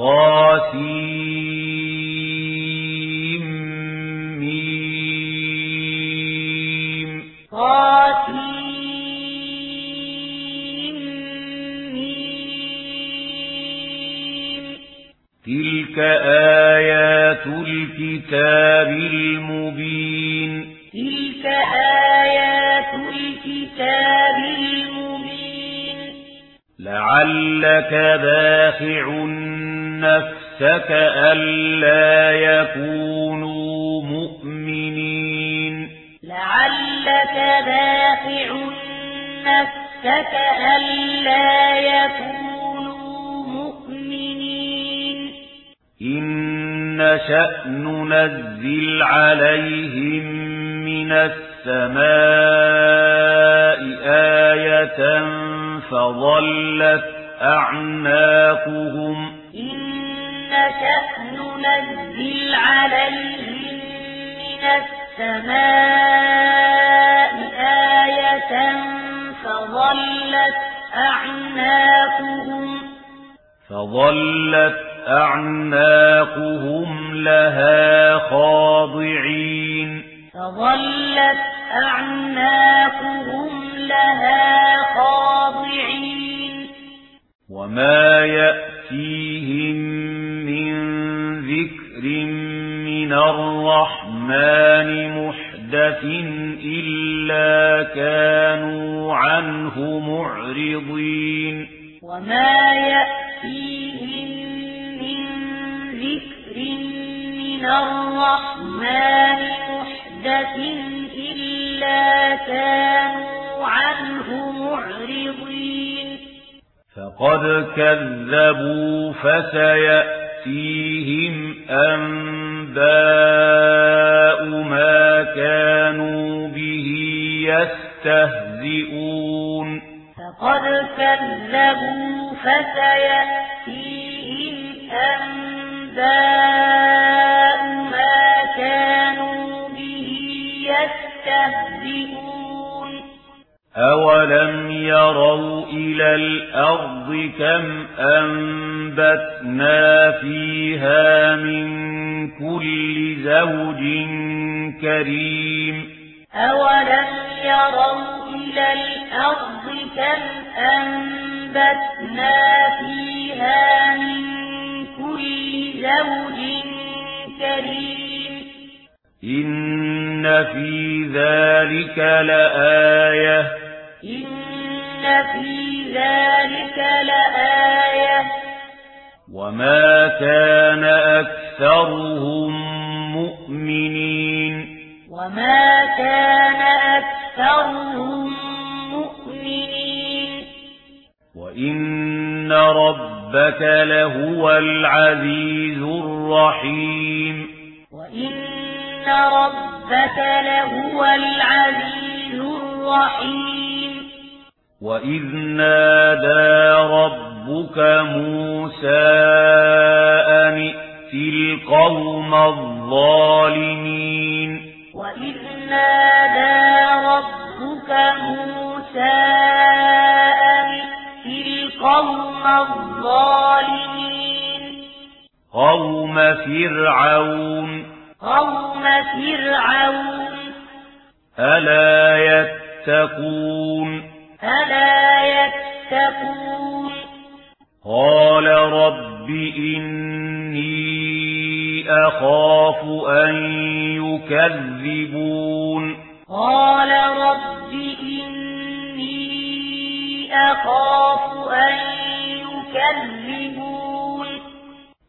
قاسيم قاسمين تلك آيات الكتاب المبين. تلك آيات الكتاب المبين. لعلك باخع نفسك ألا يكونوا مؤمنين. لعلك باقع نفسك ألا يكونوا مؤمنين. إن شأن نزل عليهم من السماء آية فظلت أعناقهم. نشأ ننزل عليهم من السماء آية فظلت أعناقهم. فظلت أعناقهم لها خاضعين. فظلت أعناقهم لها خاضعين. وما يأتيهم من الرحمن محدث إلا كانوا عنه معرضين وما يأتيهم من ذكر من الرحمن محدث إلا كانوا عنه معرضين فقد كذبوا فسيأتيهم يَأْتِيهِمْ أَنبَاءُ مَا كَانُوا بِهِ يَسْتَهْزِئُونَ فَقَدْ كَذَّبُوا فَسَيَأْتِيهِمْ أَنبَاءُ مَا كَانُوا بِهِ يَسْتَهْزِئُونَ أَوَلَمْ يَرَوْا إِلَى الْأَرْضِ كَمْ أَنبَتْنَا فِيهَا مِنْ كُلِّ زَوْجٍ كَرِيمٍ أَوَلَمْ يَرَوْا إِلَى الْأَرْضِ كَمْ أَنبَتْنَا فِيهَا مِنْ كُلِّ زَوْجٍ كَرِيمٍ إِنَّ فِي ذَلِكَ لَآيَةً إن في ذلك لآية وما كان أكثرهم مؤمنين وما كان أكثرهم مؤمنين وإن ربك لهو العزيز الرحيم وإن ربك لهو العزيز الرحيم وَإِذْ نَادَى رَبُّكَ مُوسَىٰ أَنِ ائْتِ الْقَوْمَ الظَّالِمِينَ وَإِذْ نَادَى رَبُّكَ مُوسَىٰ أَنِ ائْتِ الْقَوْمَ الظَّالِمِينَ قَوْمَ فِرْعَوْنَ قَوْمَ فِرْعَوْنَ أَلَا يَتَّقُونَ ألا يتقون قال رب إني أخاف أن يكذبون قال رب إني أخاف أن يكذبون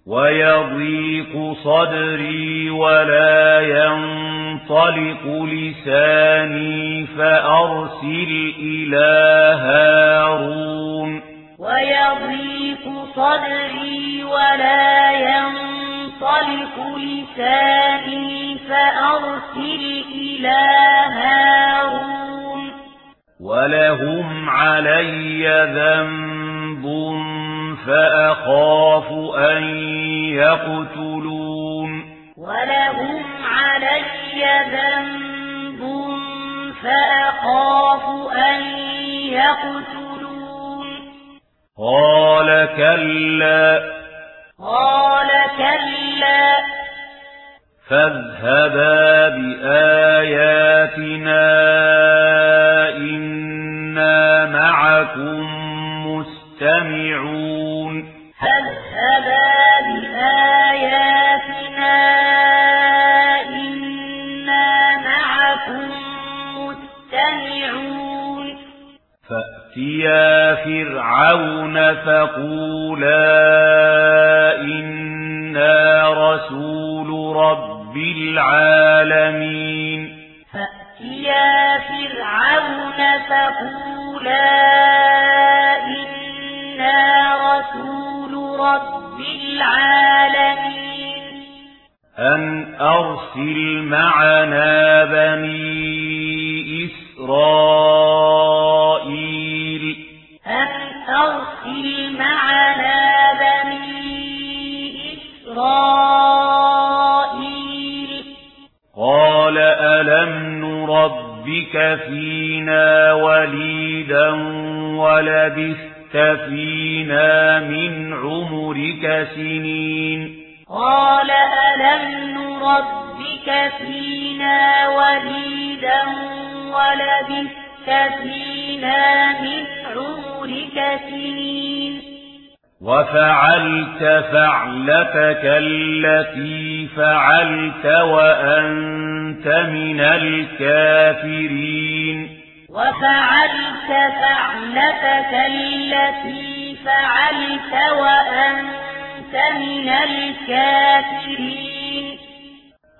ويضيق صدري ولا ينفع ينطلق لساني فأرسل إلى هارون. ويضيق صدري ولا ينطلق لساني فأرسل إلى هارون. ولهم علي ذنب فأخاف أن يقتلون. ولهم علي ذنب فأخاف أن يقتلون. قال كلا. قال كلا. فاذهبا بآياتنا إنا معكم مستمعون. فأتيا فرعون فقولا إنا رسول رب العالمين فأتيا فرعون فقولا إنا رسول رب العالمين أن أرسل معنا بني إسرائيل معنا فينا وليدا ولبثت فينا من عمرك سنين قال ألم نربك فينا وليدا ولبثت فيها من عمرك سنين وفعلت فعلتك التي فعلت وأنت من الكافرين وفعلت فعلتك التي فعلت وأنت من الكافرين